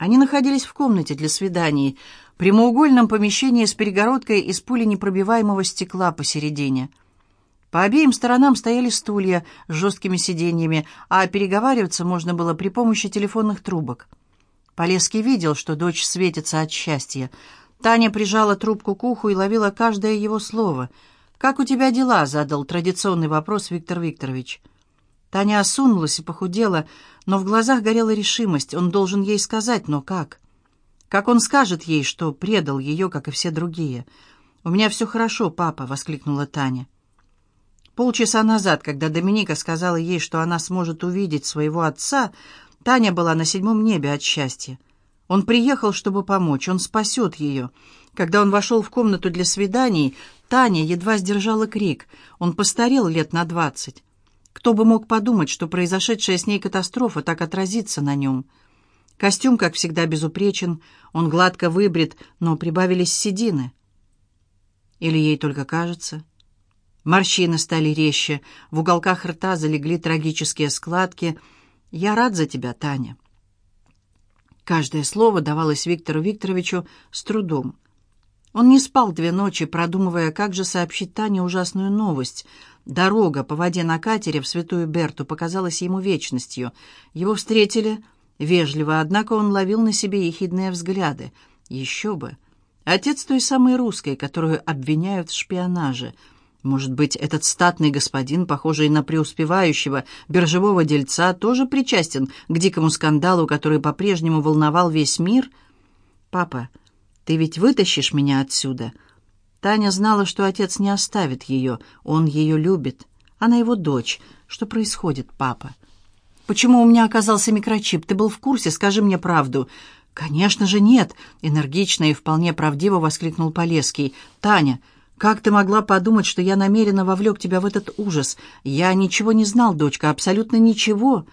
Они находились в комнате для свиданий, прямоугольном помещении с перегородкой из пуленепробиваемого стекла посередине. По обеим сторонам стояли стулья с жесткими сиденьями, а переговариваться можно было при помощи телефонных трубок. Полеский видел, что дочь светится от счастья. Таня прижала трубку к уху и ловила каждое его слово. «Как у тебя дела?» — задал традиционный вопрос Виктор Викторович. Таня осунулась и похудела, но в глазах горела решимость. Он должен ей сказать, но как? Как он скажет ей, что предал ее, как и все другие? «У меня все хорошо, папа», — воскликнула Таня. Полчаса назад, когда Доминика сказала ей, что она сможет увидеть своего отца, Таня была на седьмом небе от счастья. Он приехал, чтобы помочь, он спасет ее. Когда он вошел в комнату для свиданий, Таня едва сдержала крик. Он постарел лет на двадцать. Кто бы мог подумать, что произошедшая с ней катастрофа так отразится на нем? Костюм, как всегда, безупречен, он гладко выбрит, но прибавились седины. Или ей только кажется? Морщины стали резче, в уголках рта залегли трагические складки. «Я рад за тебя, Таня». Каждое слово давалось Виктору Викторовичу с трудом. Он не спал две ночи, продумывая, как же сообщить Тане ужасную новость — Дорога по воде на катере в Святую Берту показалась ему вечностью. Его встретили вежливо, однако он ловил на себе ехидные взгляды. Еще бы. Отец той самой русской, которую обвиняют в шпионаже. Может быть, этот статный господин, похожий на преуспевающего биржевого дельца, тоже причастен к дикому скандалу, который по-прежнему волновал весь мир? «Папа, ты ведь вытащишь меня отсюда?» Таня знала, что отец не оставит ее, он ее любит. Она его дочь. Что происходит, папа? Почему у меня оказался микрочип? Ты был в курсе? Скажи мне правду. Конечно же нет, энергично и вполне правдиво воскликнул Полеский. Таня, как ты могла подумать, что я намеренно вовлек тебя в этот ужас? Я ничего не знал, дочка, абсолютно ничего.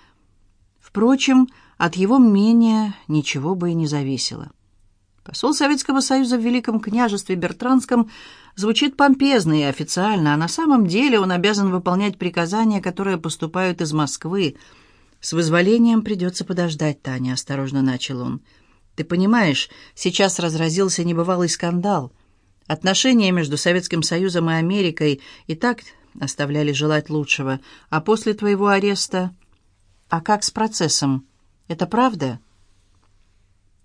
Впрочем, от его мнения ничего бы и не зависело. Посол Советского Союза в Великом княжестве Бертранском звучит помпезно и официально, а на самом деле он обязан выполнять приказания, которые поступают из Москвы. «С вызволением придется подождать, Таня», — осторожно начал он. «Ты понимаешь, сейчас разразился небывалый скандал. Отношения между Советским Союзом и Америкой и так оставляли желать лучшего. А после твоего ареста... А как с процессом? Это правда?»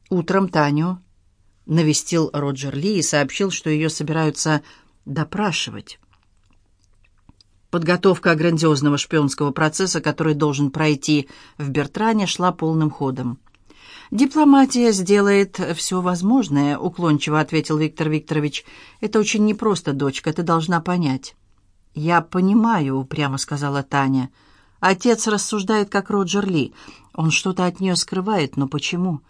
Утром Таню навестил Роджер Ли и сообщил, что ее собираются допрашивать. Подготовка грандиозного шпионского процесса, который должен пройти в Бертране, шла полным ходом. «Дипломатия сделает все возможное», — уклончиво ответил Виктор Викторович. «Это очень непросто, дочка, ты должна понять». «Я понимаю», — упрямо сказала Таня. «Отец рассуждает, как Роджер Ли. Он что-то от нее скрывает, но почему?»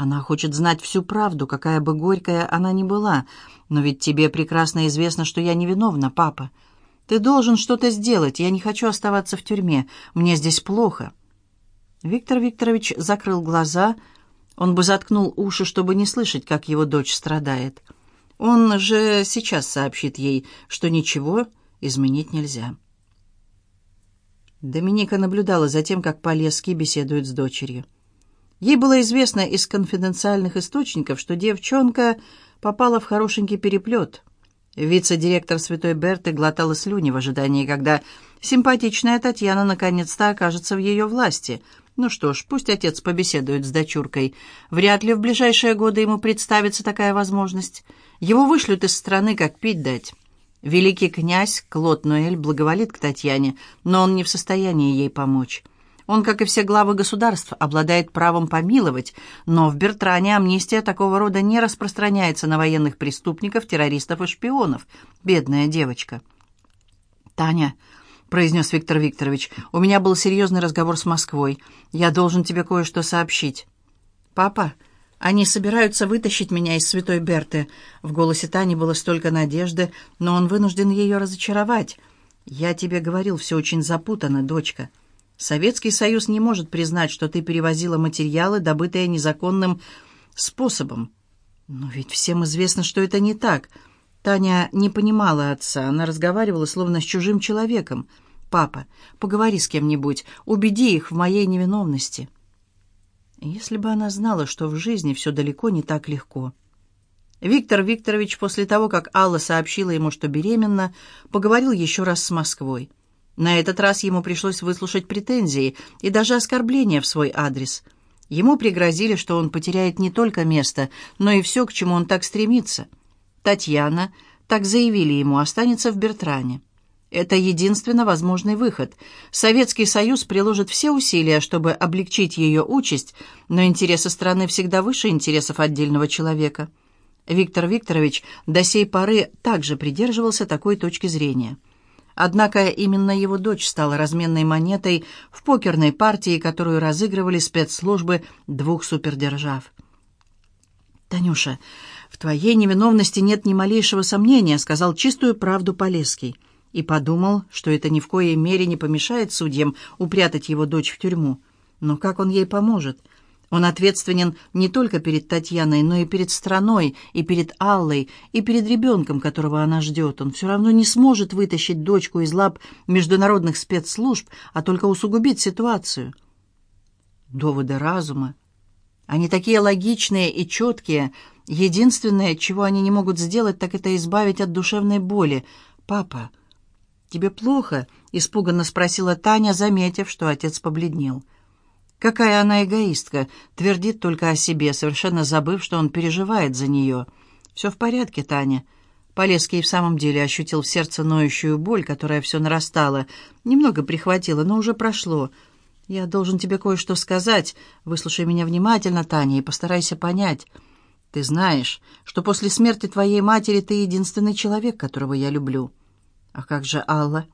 Она хочет знать всю правду, какая бы горькая она ни была. Но ведь тебе прекрасно известно, что я невиновна, папа. Ты должен что-то сделать. Я не хочу оставаться в тюрьме. Мне здесь плохо». Виктор Викторович закрыл глаза. Он бы заткнул уши, чтобы не слышать, как его дочь страдает. Он же сейчас сообщит ей, что ничего изменить нельзя. Доминика наблюдала за тем, как Полесский беседует с дочерью. Ей было известно из конфиденциальных источников, что девчонка попала в хорошенький переплет. Вице-директор Святой Берты глотала слюни в ожидании, когда симпатичная Татьяна наконец-то окажется в ее власти. Ну что ж, пусть отец побеседует с дочуркой. Вряд ли в ближайшие годы ему представится такая возможность. Его вышлют из страны, как пить дать. Великий князь Клод Ноэль благоволит к Татьяне, но он не в состоянии ей помочь. Он, как и все главы государств, обладает правом помиловать, но в Бертране амнистия такого рода не распространяется на военных преступников, террористов и шпионов. Бедная девочка. «Таня», — произнес Виктор Викторович, — «у меня был серьезный разговор с Москвой. Я должен тебе кое-что сообщить». «Папа, они собираются вытащить меня из Святой Берты». В голосе Тани было столько надежды, но он вынужден ее разочаровать. «Я тебе говорил, все очень запутано, дочка». Советский Союз не может признать, что ты перевозила материалы, добытые незаконным способом. Но ведь всем известно, что это не так. Таня не понимала отца, она разговаривала словно с чужим человеком. «Папа, поговори с кем-нибудь, убеди их в моей невиновности». Если бы она знала, что в жизни все далеко не так легко. Виктор Викторович после того, как Алла сообщила ему, что беременна, поговорил еще раз с Москвой. На этот раз ему пришлось выслушать претензии и даже оскорбления в свой адрес. Ему пригрозили, что он потеряет не только место, но и все, к чему он так стремится. Татьяна, так заявили ему, останется в Бертране. Это единственно возможный выход. Советский Союз приложит все усилия, чтобы облегчить ее участь, но интересы страны всегда выше интересов отдельного человека. Виктор Викторович до сей поры также придерживался такой точки зрения. Однако именно его дочь стала разменной монетой в покерной партии, которую разыгрывали спецслужбы двух супердержав. «Танюша, в твоей невиновности нет ни малейшего сомнения», — сказал чистую правду Полесский и подумал, что это ни в коей мере не помешает судьям упрятать его дочь в тюрьму. Но как он ей поможет? Он ответственен не только перед Татьяной, но и перед страной, и перед Аллой, и перед ребенком, которого она ждет. Он все равно не сможет вытащить дочку из лап международных спецслужб, а только усугубит ситуацию. Доводы разума. Они такие логичные и четкие. Единственное, чего они не могут сделать, так это избавить от душевной боли. «Папа, «Тебе плохо?» — испуганно спросила Таня, заметив, что отец побледнел. «Какая она эгоистка!» — твердит только о себе, совершенно забыв, что он переживает за нее. «Все в порядке, Таня». Полесский в самом деле ощутил в сердце ноющую боль, которая все нарастала. Немного прихватила, но уже прошло. «Я должен тебе кое-что сказать. Выслушай меня внимательно, Таня, и постарайся понять. Ты знаешь, что после смерти твоей матери ты единственный человек, которого я люблю». А как же Алла?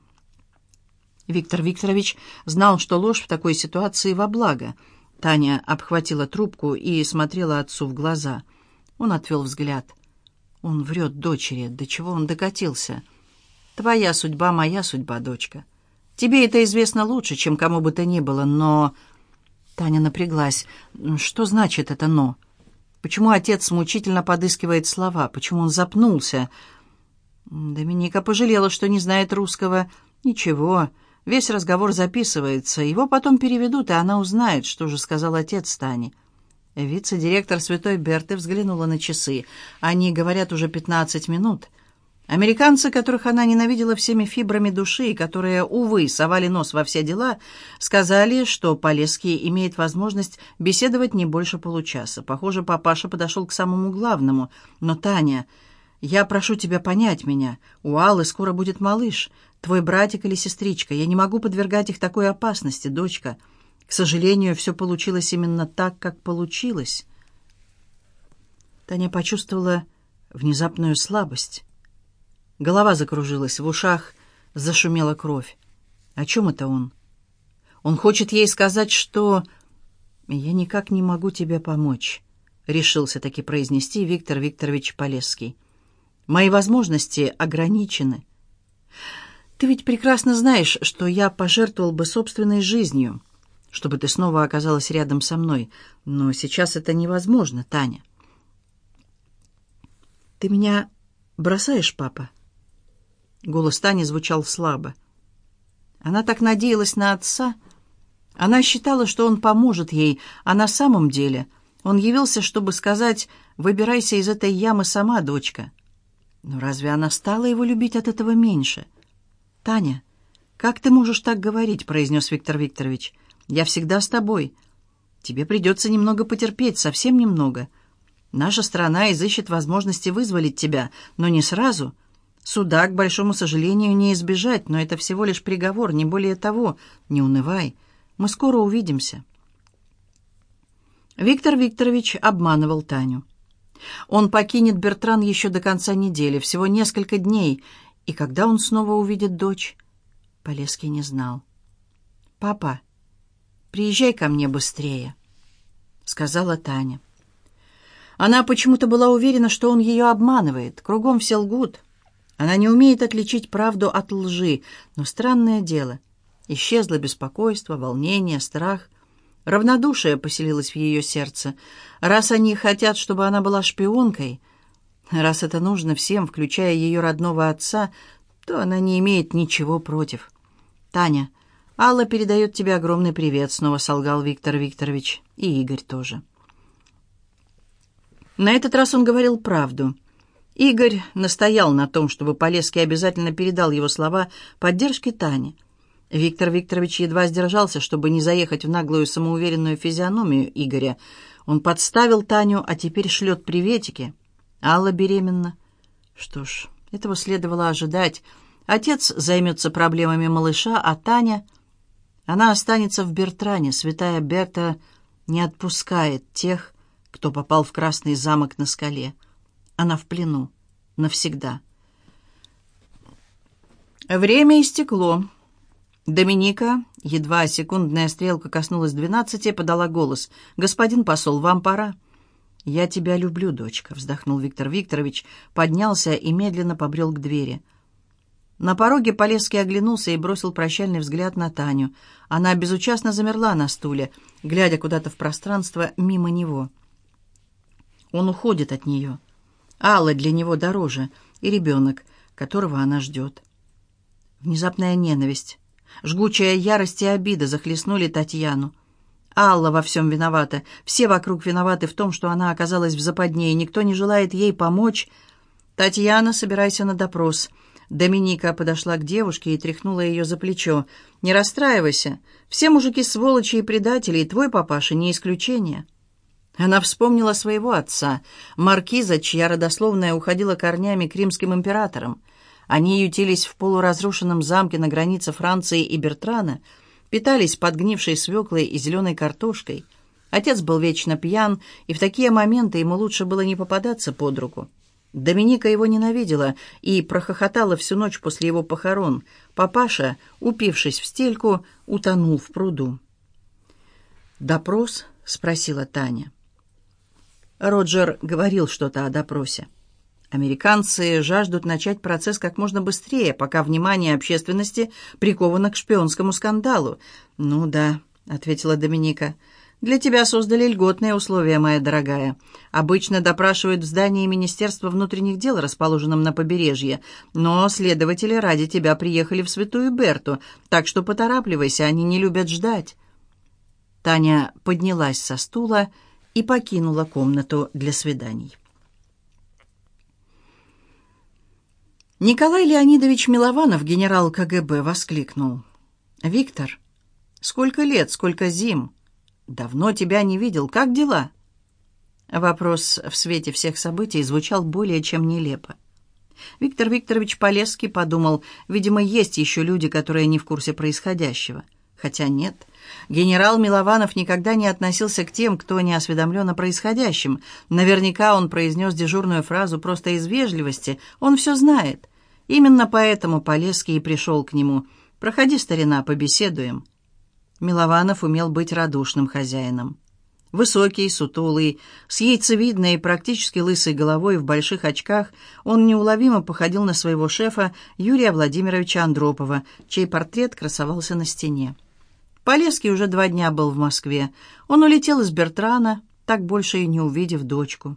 Виктор Викторович знал, что ложь в такой ситуации во благо. Таня обхватила трубку и смотрела отцу в глаза. Он отвел взгляд. Он врет дочери. До чего он докатился? Твоя судьба, моя судьба, дочка. Тебе это известно лучше, чем кому бы то ни было, но... Таня напряглась. Что значит это «но»? Почему отец мучительно подыскивает слова? Почему он запнулся? Доминика пожалела, что не знает русского. Ничего, весь разговор записывается. Его потом переведут, и она узнает, что же сказал отец Тани. Вице-директор Святой Берты взглянула на часы. Они говорят уже пятнадцать минут. Американцы, которых она ненавидела всеми фибрами души и которые, увы, совали нос во все дела, сказали, что Полесский имеет возможность беседовать не больше получаса. Похоже, папаша подошел к самому главному. Но Таня... Я прошу тебя понять меня. У Аллы скоро будет малыш, твой братик или сестричка. Я не могу подвергать их такой опасности, дочка. К сожалению, все получилось именно так, как получилось. Таня почувствовала внезапную слабость. Голова закружилась, в ушах зашумела кровь. О чем это он? Он хочет ей сказать, что... «Я никак не могу тебе помочь», — решился таки произнести Виктор Викторович Полесский. Мои возможности ограничены. Ты ведь прекрасно знаешь, что я пожертвовал бы собственной жизнью, чтобы ты снова оказалась рядом со мной. Но сейчас это невозможно, Таня. Ты меня бросаешь, папа? Голос Тани звучал слабо. Она так надеялась на отца. Она считала, что он поможет ей, а на самом деле он явился, чтобы сказать «Выбирайся из этой ямы сама, дочка». Но разве она стала его любить от этого меньше? «Таня, как ты можешь так говорить?» — произнес Виктор Викторович. «Я всегда с тобой. Тебе придется немного потерпеть, совсем немного. Наша страна изыщет возможности вызволить тебя, но не сразу. Суда, к большому сожалению, не избежать, но это всего лишь приговор, не более того. Не унывай. Мы скоро увидимся». Виктор Викторович обманывал Таню. Он покинет Бертран еще до конца недели, всего несколько дней. И когда он снова увидит дочь? Полеский не знал. «Папа, приезжай ко мне быстрее», — сказала Таня. Она почему-то была уверена, что он ее обманывает. Кругом все лгут. Она не умеет отличить правду от лжи, но странное дело. Исчезло беспокойство, волнение, страх. Равнодушие поселилось в ее сердце. Раз они хотят, чтобы она была шпионкой, раз это нужно всем, включая ее родного отца, то она не имеет ничего против. «Таня, Алла передает тебе огромный привет», — снова солгал Виктор Викторович. «И Игорь тоже». На этот раз он говорил правду. Игорь настоял на том, чтобы Полесский обязательно передал его слова поддержки Тане. Виктор Викторович едва сдержался, чтобы не заехать в наглую самоуверенную физиономию Игоря. Он подставил Таню, а теперь шлет приветики. Алла беременна. Что ж, этого следовало ожидать. Отец займется проблемами малыша, а Таня... Она останется в Бертране. Святая Берта не отпускает тех, кто попал в Красный замок на скале. Она в плену. Навсегда. Время истекло. Доминика, едва секундная стрелка коснулась двенадцати, подала голос. «Господин посол, вам пора». «Я тебя люблю, дочка», — вздохнул Виктор Викторович, поднялся и медленно побрел к двери. На пороге Полесский оглянулся и бросил прощальный взгляд на Таню. Она безучастно замерла на стуле, глядя куда-то в пространство мимо него. Он уходит от нее. Алла для него дороже, и ребенок, которого она ждет. Внезапная ненависть, жгучая ярость и обида захлестнули Татьяну. Алла во всем виновата. Все вокруг виноваты в том, что она оказалась в западне, и никто не желает ей помочь. «Татьяна, собирайся на допрос». Доминика подошла к девушке и тряхнула ее за плечо. «Не расстраивайся. Все мужики сволочи и предатели, и твой папаша не исключение». Она вспомнила своего отца, маркиза, чья родословная уходила корнями к римским императорам. Они ютились в полуразрушенном замке на границе Франции и Бертрана, питались подгнившей свеклой и зеленой картошкой. Отец был вечно пьян, и в такие моменты ему лучше было не попадаться под руку. Доминика его ненавидела и прохохотала всю ночь после его похорон. Папаша, упившись в стельку, утонул в пруду. «Допрос?» — спросила Таня. Роджер говорил что-то о допросе. Американцы жаждут начать процесс как можно быстрее, пока внимание общественности приковано к шпионскому скандалу. «Ну да», — ответила Доминика, — «для тебя создали льготные условия, моя дорогая. Обычно допрашивают в здании Министерства внутренних дел, расположенном на побережье, но следователи ради тебя приехали в Святую Берту, так что поторапливайся, они не любят ждать». Таня поднялась со стула и покинула комнату для свиданий. Николай Леонидович Милованов, генерал КГБ, воскликнул. «Виктор, сколько лет, сколько зим! Давно тебя не видел. Как дела?» Вопрос в свете всех событий звучал более чем нелепо. Виктор Викторович Полесский подумал, видимо, есть еще люди, которые не в курсе происходящего. Хотя нет, генерал Милованов никогда не относился к тем, кто не осведомлен о происходящем. Наверняка он произнес дежурную фразу просто из вежливости. Он все знает. Именно поэтому Полесский и пришел к нему. «Проходи, старина, побеседуем». Милованов умел быть радушным хозяином. Высокий, сутулый, с яйцевидной и практически лысой головой в больших очках, он неуловимо походил на своего шефа Юрия Владимировича Андропова, чей портрет красовался на стене. Полесский уже два дня был в Москве. Он улетел из Бертрана, так больше и не увидев дочку.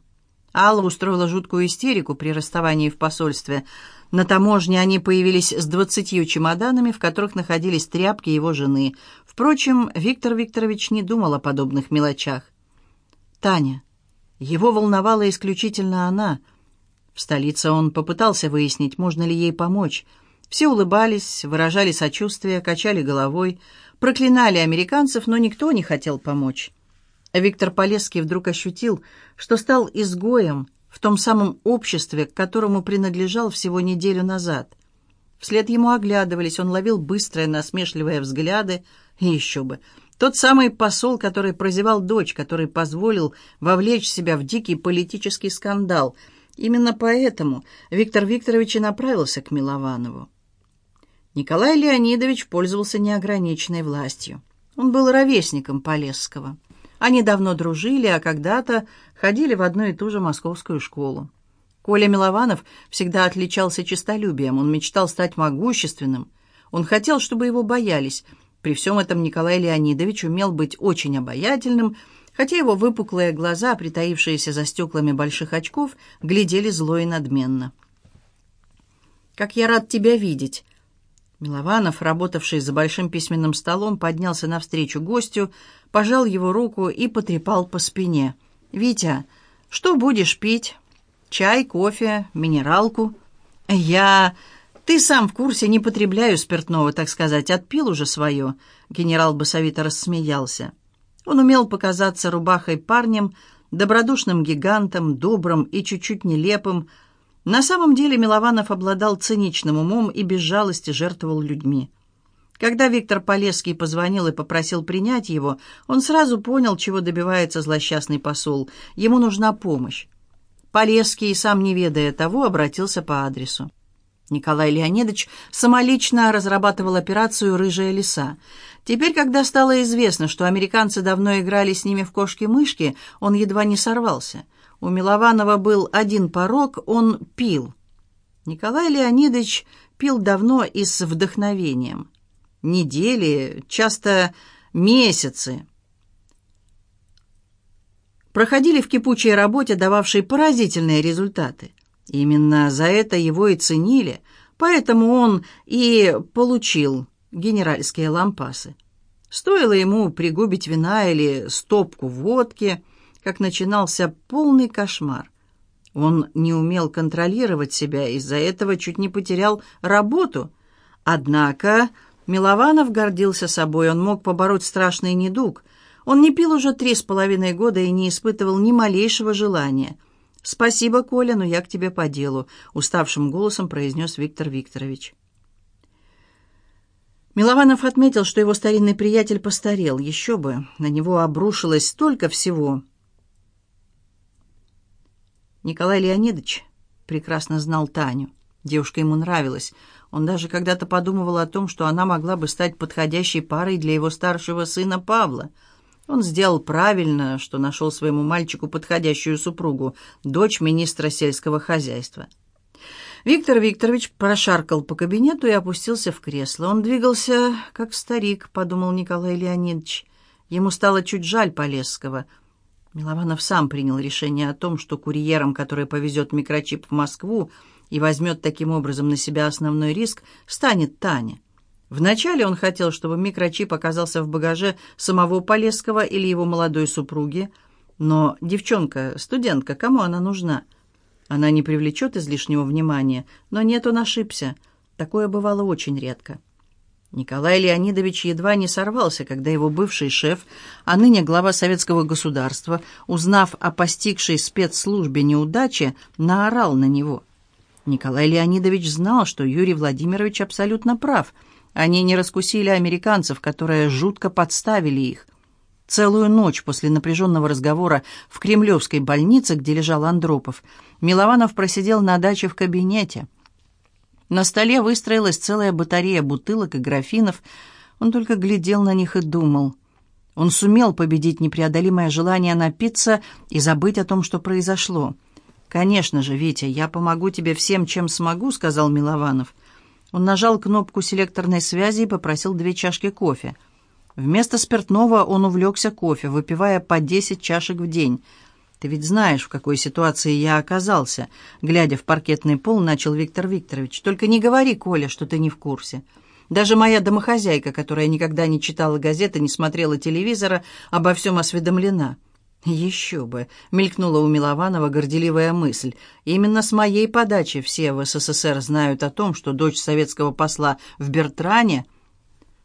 Алла устроила жуткую истерику при расставании в посольстве. На таможне они появились с двадцатью чемоданами, в которых находились тряпки его жены. Впрочем, Виктор Викторович не думал о подобных мелочах. Таня. Его волновала исключительно она. В столице он попытался выяснить, можно ли ей помочь. Все улыбались, выражали сочувствие, качали головой, проклинали американцев, но никто не хотел помочь. Виктор Полесский вдруг ощутил, что стал изгоем в том самом обществе, к которому принадлежал всего неделю назад. Вслед ему оглядывались, он ловил быстрые насмешливые взгляды, и еще бы. Тот самый посол, который прозевал дочь, который позволил вовлечь себя в дикий политический скандал. Именно поэтому Виктор Викторович и направился к Милованову. Николай Леонидович пользовался неограниченной властью. Он был ровесником Полесского. Они давно дружили, а когда-то ходили в одну и ту же московскую школу. Коля Милованов всегда отличался честолюбием, он мечтал стать могущественным. Он хотел, чтобы его боялись. При всем этом Николай Леонидович умел быть очень обаятельным, хотя его выпуклые глаза, притаившиеся за стеклами больших очков, глядели зло и надменно. «Как я рад тебя видеть!» Милованов, работавший за большим письменным столом, поднялся навстречу гостю, пожал его руку и потрепал по спине. «Витя, что будешь пить? Чай, кофе, минералку?» «Я...» «Ты сам в курсе, не потребляю спиртного, так сказать, отпил уже свое», — генерал басовито рассмеялся. Он умел показаться рубахой парнем, добродушным гигантом, добрым и чуть-чуть нелепым. На самом деле Милованов обладал циничным умом и без жалости жертвовал людьми. Когда Виктор Полесский позвонил и попросил принять его, он сразу понял, чего добивается злосчастный посол. Ему нужна помощь. Полесский, сам не ведая того, обратился по адресу. Николай Леонидович самолично разрабатывал операцию «Рыжая лиса». Теперь, когда стало известно, что американцы давно играли с ними в кошки-мышки, он едва не сорвался. У Милованова был один порог — он пил. Николай Леонидович пил давно и с вдохновением. Недели, часто месяцы. Проходили в кипучей работе, дававшей поразительные результаты. Именно за это его и ценили, поэтому он и получил генеральские лампасы. Стоило ему пригубить вина или стопку водки, как начинался полный кошмар. Он не умел контролировать себя, из-за этого чуть не потерял работу. Однако Милованов гордился собой, он мог побороть страшный недуг. Он не пил уже три с половиной года и не испытывал ни малейшего желания – «Спасибо, Коля, но я к тебе по делу», — уставшим голосом произнес Виктор Викторович. Милованов отметил, что его старинный приятель постарел. Еще бы, на него обрушилось столько всего. Николай Леонидович прекрасно знал Таню. Девушка ему нравилась. Он даже когда-то подумывал о том, что она могла бы стать подходящей парой для его старшего сына Павла — он сделал правильно, что нашел своему мальчику подходящую супругу, дочь министра сельского хозяйства. Виктор Викторович прошаркал по кабинету и опустился в кресло. Он двигался, как старик, подумал Николай Леонидович. Ему стало чуть жаль Полесского. Милованов сам принял решение о том, что курьером, который повезет микрочип в Москву и возьмет таким образом на себя основной риск, станет Таня. Вначале он хотел, чтобы микрочип оказался в багаже самого Полесского или его молодой супруги, но девчонка, студентка, кому она нужна? Она не привлечет излишнего внимания, но нет, он ошибся. Такое бывало очень редко. Николай Леонидович едва не сорвался, когда его бывший шеф, а ныне глава советского государства, узнав о постигшей спецслужбе неудаче, наорал на него. Николай Леонидович знал, что Юрий Владимирович абсолютно прав – они не раскусили американцев, которые жутко подставили их. Целую ночь после напряженного разговора в Кремлевской больнице, где лежал Андропов, Милованов просидел на даче в кабинете. На столе выстроилась целая батарея бутылок и графинов. Он только глядел на них и думал. Он сумел победить непреодолимое желание напиться и забыть о том, что произошло. «Конечно же, Витя, я помогу тебе всем, чем смогу», — сказал Милованов. Он нажал кнопку селекторной связи и попросил две чашки кофе. Вместо спиртного он увлекся кофе, выпивая по десять чашек в день. «Ты ведь знаешь, в какой ситуации я оказался», — глядя в паркетный пол, начал Виктор Викторович. «Только не говори, Коля, что ты не в курсе. Даже моя домохозяйка, которая никогда не читала газеты, не смотрела телевизора, обо всем осведомлена». «Еще бы!» — мелькнула у Милованова горделивая мысль. «Именно с моей подачи все в СССР знают о том, что дочь советского посла в Бертране,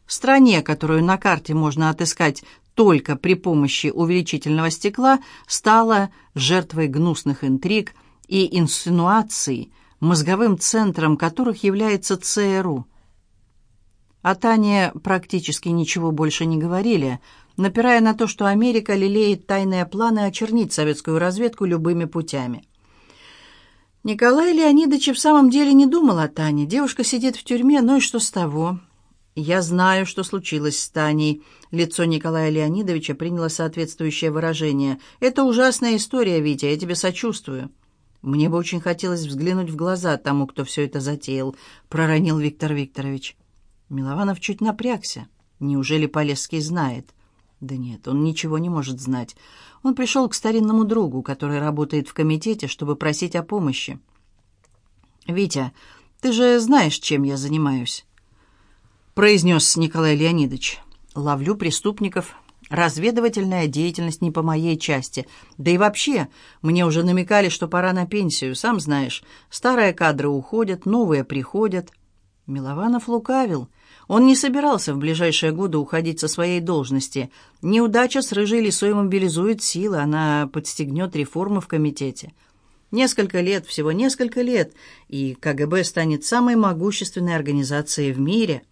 стране, которую на карте можно отыскать только при помощи увеличительного стекла, стала жертвой гнусных интриг и инсинуаций, мозговым центром которых является ЦРУ». О Тане практически ничего больше не говорили — напирая на то, что Америка лелеет тайные планы очернить советскую разведку любыми путями. Николай Леонидович в самом деле не думал о Тане. Девушка сидит в тюрьме, ну и что с того? «Я знаю, что случилось с Таней». Лицо Николая Леонидовича приняло соответствующее выражение. «Это ужасная история, Витя, я тебе сочувствую». «Мне бы очень хотелось взглянуть в глаза тому, кто все это затеял», — проронил Виктор Викторович. Милованов чуть напрягся. Неужели Полесский знает? Да нет, он ничего не может знать. Он пришел к старинному другу, который работает в комитете, чтобы просить о помощи. «Витя, ты же знаешь, чем я занимаюсь?» Произнес Николай Леонидович. «Ловлю преступников. Разведывательная деятельность не по моей части. Да и вообще, мне уже намекали, что пора на пенсию, сам знаешь. Старые кадры уходят, новые приходят». Милованов лукавил. Он не собирался в ближайшие годы уходить со своей должности. Неудача с рыжей лисой мобилизует силы, она подстегнет реформы в комитете. Несколько лет, всего несколько лет, и КГБ станет самой могущественной организацией в мире.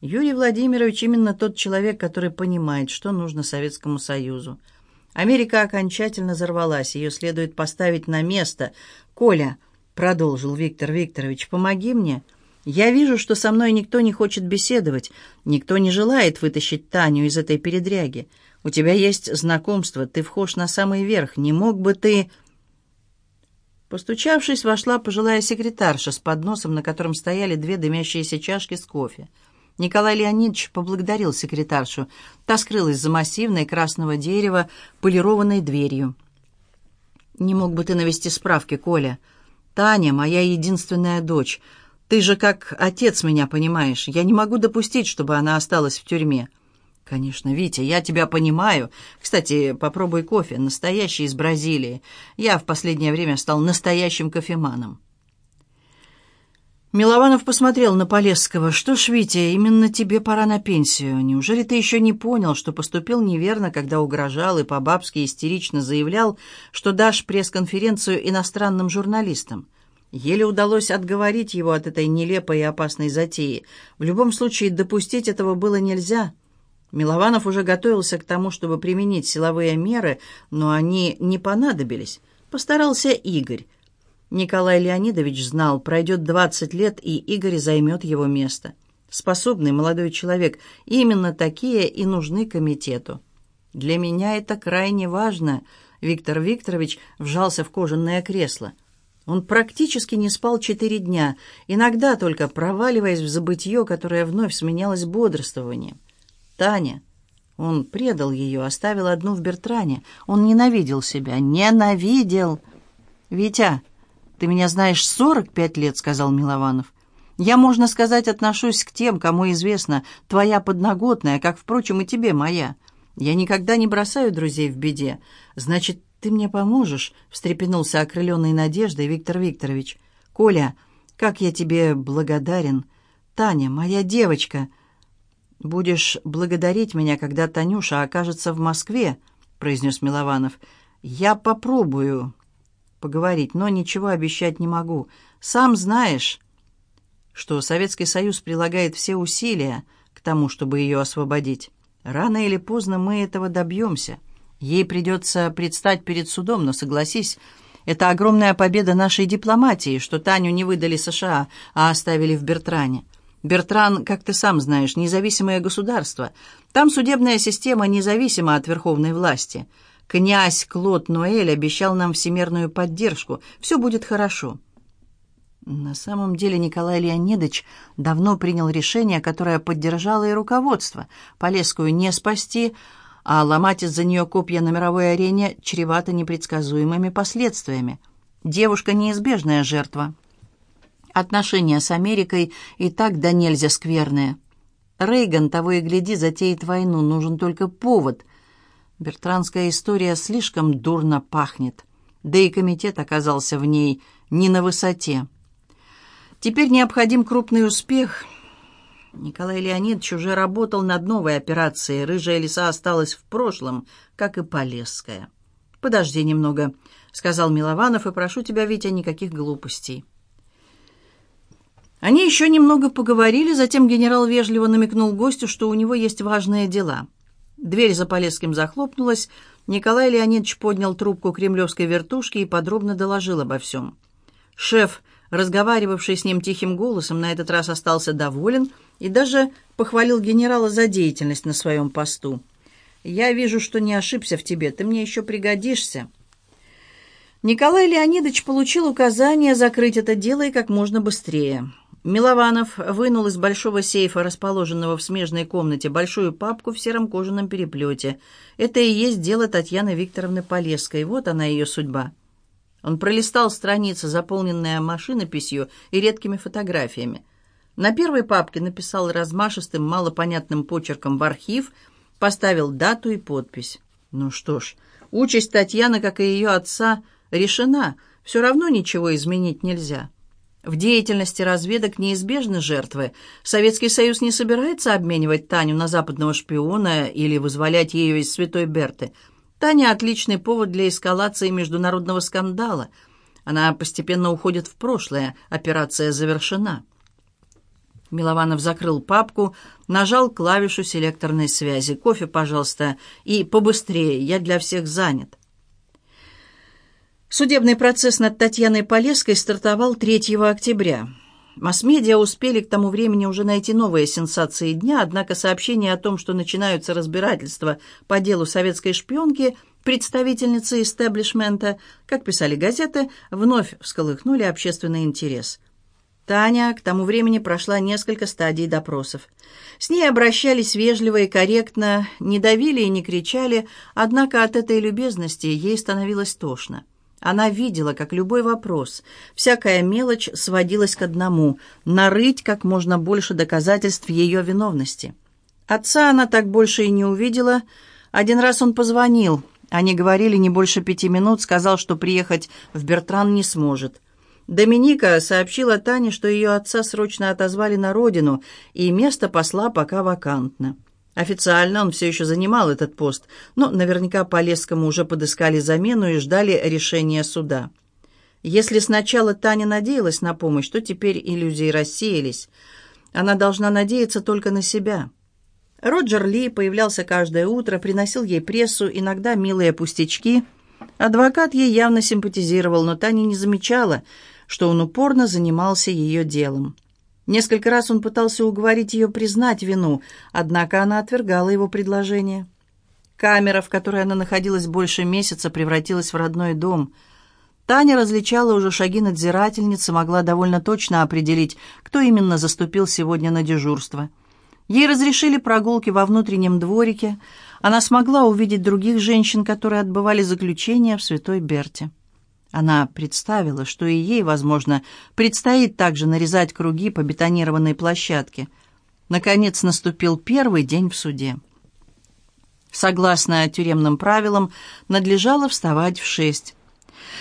Юрий Владимирович именно тот человек, который понимает, что нужно Советскому Союзу. Америка окончательно взорвалась, ее следует поставить на место. «Коля», — продолжил Виктор Викторович, — «помоги мне». Я вижу, что со мной никто не хочет беседовать, никто не желает вытащить Таню из этой передряги. У тебя есть знакомство, ты вхож на самый верх. Не мог бы ты...» Постучавшись, вошла пожилая секретарша с подносом, на котором стояли две дымящиеся чашки с кофе. Николай Леонидович поблагодарил секретаршу. Та скрылась за массивной красного дерева полированной дверью. «Не мог бы ты навести справки, Коля? Таня — моя единственная дочь. Ты же как отец меня понимаешь. Я не могу допустить, чтобы она осталась в тюрьме». «Конечно, Витя, я тебя понимаю. Кстати, попробуй кофе, настоящий из Бразилии. Я в последнее время стал настоящим кофеманом». Милованов посмотрел на Полесского. «Что ж, Витя, именно тебе пора на пенсию. Неужели ты еще не понял, что поступил неверно, когда угрожал и по-бабски истерично заявлял, что дашь пресс-конференцию иностранным журналистам? Еле удалось отговорить его от этой нелепой и опасной затеи. В любом случае, допустить этого было нельзя. Милованов уже готовился к тому, чтобы применить силовые меры, но они не понадобились. Постарался Игорь. Николай Леонидович знал, пройдет 20 лет, и Игорь займет его место. Способный молодой человек, именно такие и нужны комитету. Для меня это крайне важно. Виктор Викторович вжался в кожаное кресло. Он практически не спал четыре дня, иногда только проваливаясь в забытье, которое вновь сменялось бодрствованием. Таня. Он предал ее, оставил одну в Бертране. Он ненавидел себя, ненавидел. «Витя, ты меня знаешь сорок пять лет», — сказал Милованов. «Я, можно сказать, отношусь к тем, кому известно, твоя подноготная, как, впрочем, и тебе моя. Я никогда не бросаю друзей в беде. Значит, «Ты мне поможешь?» — встрепенулся окрыленной надеждой Виктор Викторович. «Коля, как я тебе благодарен! Таня, моя девочка!» «Будешь благодарить меня, когда Танюша окажется в Москве», — произнес Милованов. «Я попробую поговорить, но ничего обещать не могу. Сам знаешь, что Советский Союз прилагает все усилия к тому, чтобы ее освободить. Рано или поздно мы этого добьемся». Ей придется предстать перед судом, но согласись, это огромная победа нашей дипломатии, что Таню не выдали США, а оставили в Бертране. Бертран, как ты сам знаешь, независимое государство. Там судебная система независима от верховной власти. Князь Клод Ноэль обещал нам всемирную поддержку. Все будет хорошо. На самом деле Николай Леонидович давно принял решение, которое поддержало и руководство. Полесскую не спасти, а ломать из-за нее копья на мировой арене чревато непредсказуемыми последствиями. Девушка – неизбежная жертва. Отношения с Америкой и так да нельзя скверные. Рейган, того и гляди, затеет войну, нужен только повод. Бертранская история слишком дурно пахнет. Да и комитет оказался в ней не на высоте. Теперь необходим крупный успех – Николай Леонидович уже работал над новой операцией. Рыжая лиса осталась в прошлом, как и Полесская. «Подожди немного», — сказал Милованов, — «и прошу тебя, Витя, никаких глупостей». Они еще немного поговорили, затем генерал вежливо намекнул гостю, что у него есть важные дела. Дверь за Полесским захлопнулась, Николай Леонидович поднял трубку кремлевской вертушки и подробно доложил обо всем. Шеф, разговаривавший с ним тихим голосом, на этот раз остался доволен — и даже похвалил генерала за деятельность на своем посту. «Я вижу, что не ошибся в тебе, ты мне еще пригодишься». Николай Леонидович получил указание закрыть это дело и как можно быстрее. Милованов вынул из большого сейфа, расположенного в смежной комнате, большую папку в сером кожаном переплете. Это и есть дело Татьяны Викторовны Полесской. Вот она, ее судьба. Он пролистал страницы, заполненные машинописью и редкими фотографиями. На первой папке написал размашистым, малопонятным почерком в архив, поставил дату и подпись. Ну что ж, участь Татьяны, как и ее отца, решена. Все равно ничего изменить нельзя. В деятельности разведок неизбежны жертвы. Советский Союз не собирается обменивать Таню на западного шпиона или вызволять ее из Святой Берты. Таня – отличный повод для эскалации международного скандала. Она постепенно уходит в прошлое, операция завершена. Милованов закрыл папку, нажал клавишу селекторной связи. «Кофе, пожалуйста, и побыстрее, я для всех занят». Судебный процесс над Татьяной Полесской стартовал 3 октября. Масс-медиа успели к тому времени уже найти новые сенсации дня, однако сообщение о том, что начинаются разбирательства по делу советской шпионки, представительницы истеблишмента, как писали газеты, вновь всколыхнули общественный интерес. Таня к тому времени прошла несколько стадий допросов. С ней обращались вежливо и корректно, не давили и не кричали, однако от этой любезности ей становилось тошно. Она видела, как любой вопрос, всякая мелочь сводилась к одному – нарыть как можно больше доказательств ее виновности. Отца она так больше и не увидела. Один раз он позвонил. Они говорили не больше пяти минут, сказал, что приехать в Бертран не сможет. Доминика сообщила Тане, что ее отца срочно отозвали на родину, и место посла пока вакантно. Официально он все еще занимал этот пост, но наверняка Полесскому уже подыскали замену и ждали решения суда. Если сначала Таня надеялась на помощь, то теперь иллюзии рассеялись. Она должна надеяться только на себя. Роджер Ли появлялся каждое утро, приносил ей прессу, иногда милые пустячки. Адвокат ей явно симпатизировал, но Таня не замечала, что он упорно занимался ее делом. Несколько раз он пытался уговорить ее признать вину, однако она отвергала его предложение. Камера, в которой она находилась больше месяца, превратилась в родной дом. Таня различала уже шаги надзирательницы, могла довольно точно определить, кто именно заступил сегодня на дежурство. Ей разрешили прогулки во внутреннем дворике. Она смогла увидеть других женщин, которые отбывали заключение в Святой Берте. Она представила, что и ей, возможно, предстоит также нарезать круги по бетонированной площадке. Наконец наступил первый день в суде. Согласно тюремным правилам, надлежало вставать в шесть.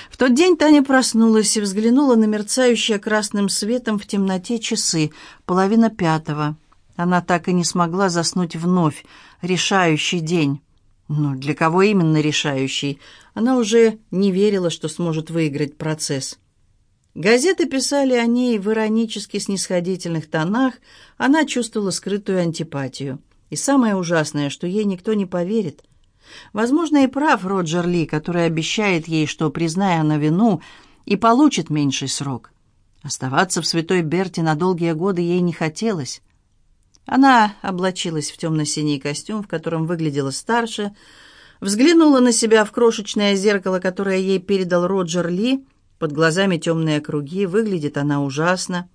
В тот день Таня проснулась и взглянула на мерцающие красным светом в темноте часы, половина пятого. Она так и не смогла заснуть вновь. Решающий день. Но для кого именно решающий? Она уже не верила, что сможет выиграть процесс. Газеты писали о ней в иронически снисходительных тонах, она чувствовала скрытую антипатию. И самое ужасное, что ей никто не поверит. Возможно, и прав Роджер Ли, который обещает ей, что, призная она вину, и получит меньший срок. Оставаться в Святой Берте на долгие годы ей не хотелось. Она облачилась в темно-синий костюм, в котором выглядела старше, взглянула на себя в крошечное зеркало, которое ей передал Роджер Ли. Под глазами темные круги, выглядит она ужасно.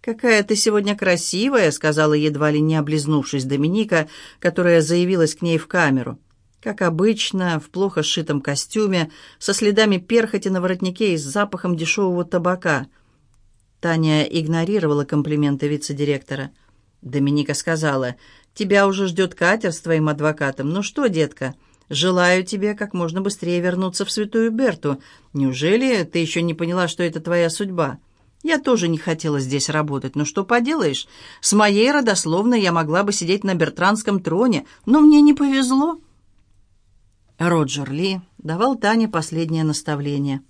«Какая ты сегодня красивая», — сказала едва ли не облизнувшись Доминика, которая заявилась к ней в камеру. Как обычно, в плохо сшитом костюме, со следами перхоти на воротнике и с запахом дешевого табака. Таня игнорировала комплименты вице-директора. Доминика сказала, «Тебя уже ждет катер с твоим адвокатом. Ну что, детка, желаю тебе как можно быстрее вернуться в Святую Берту. Неужели ты еще не поняла, что это твоя судьба?» Я тоже не хотела здесь работать, но что поделаешь? С моей родословной я могла бы сидеть на Бертранском троне, но мне не повезло. Роджер Ли давал Тане последнее наставление.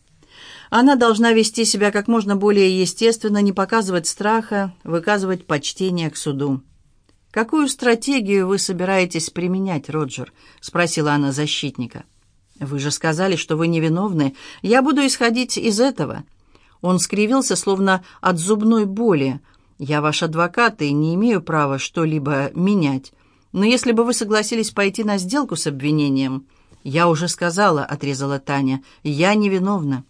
Она должна вести себя как можно более естественно, не показывать страха, выказывать почтение к суду. «Какую стратегию вы собираетесь применять, Роджер?» — спросила она защитника. «Вы же сказали, что вы невиновны. Я буду исходить из этого». Он скривился, словно от зубной боли. «Я ваш адвокат и не имею права что-либо менять. Но если бы вы согласились пойти на сделку с обвинением...» «Я уже сказала», — отрезала Таня, — «я невиновна».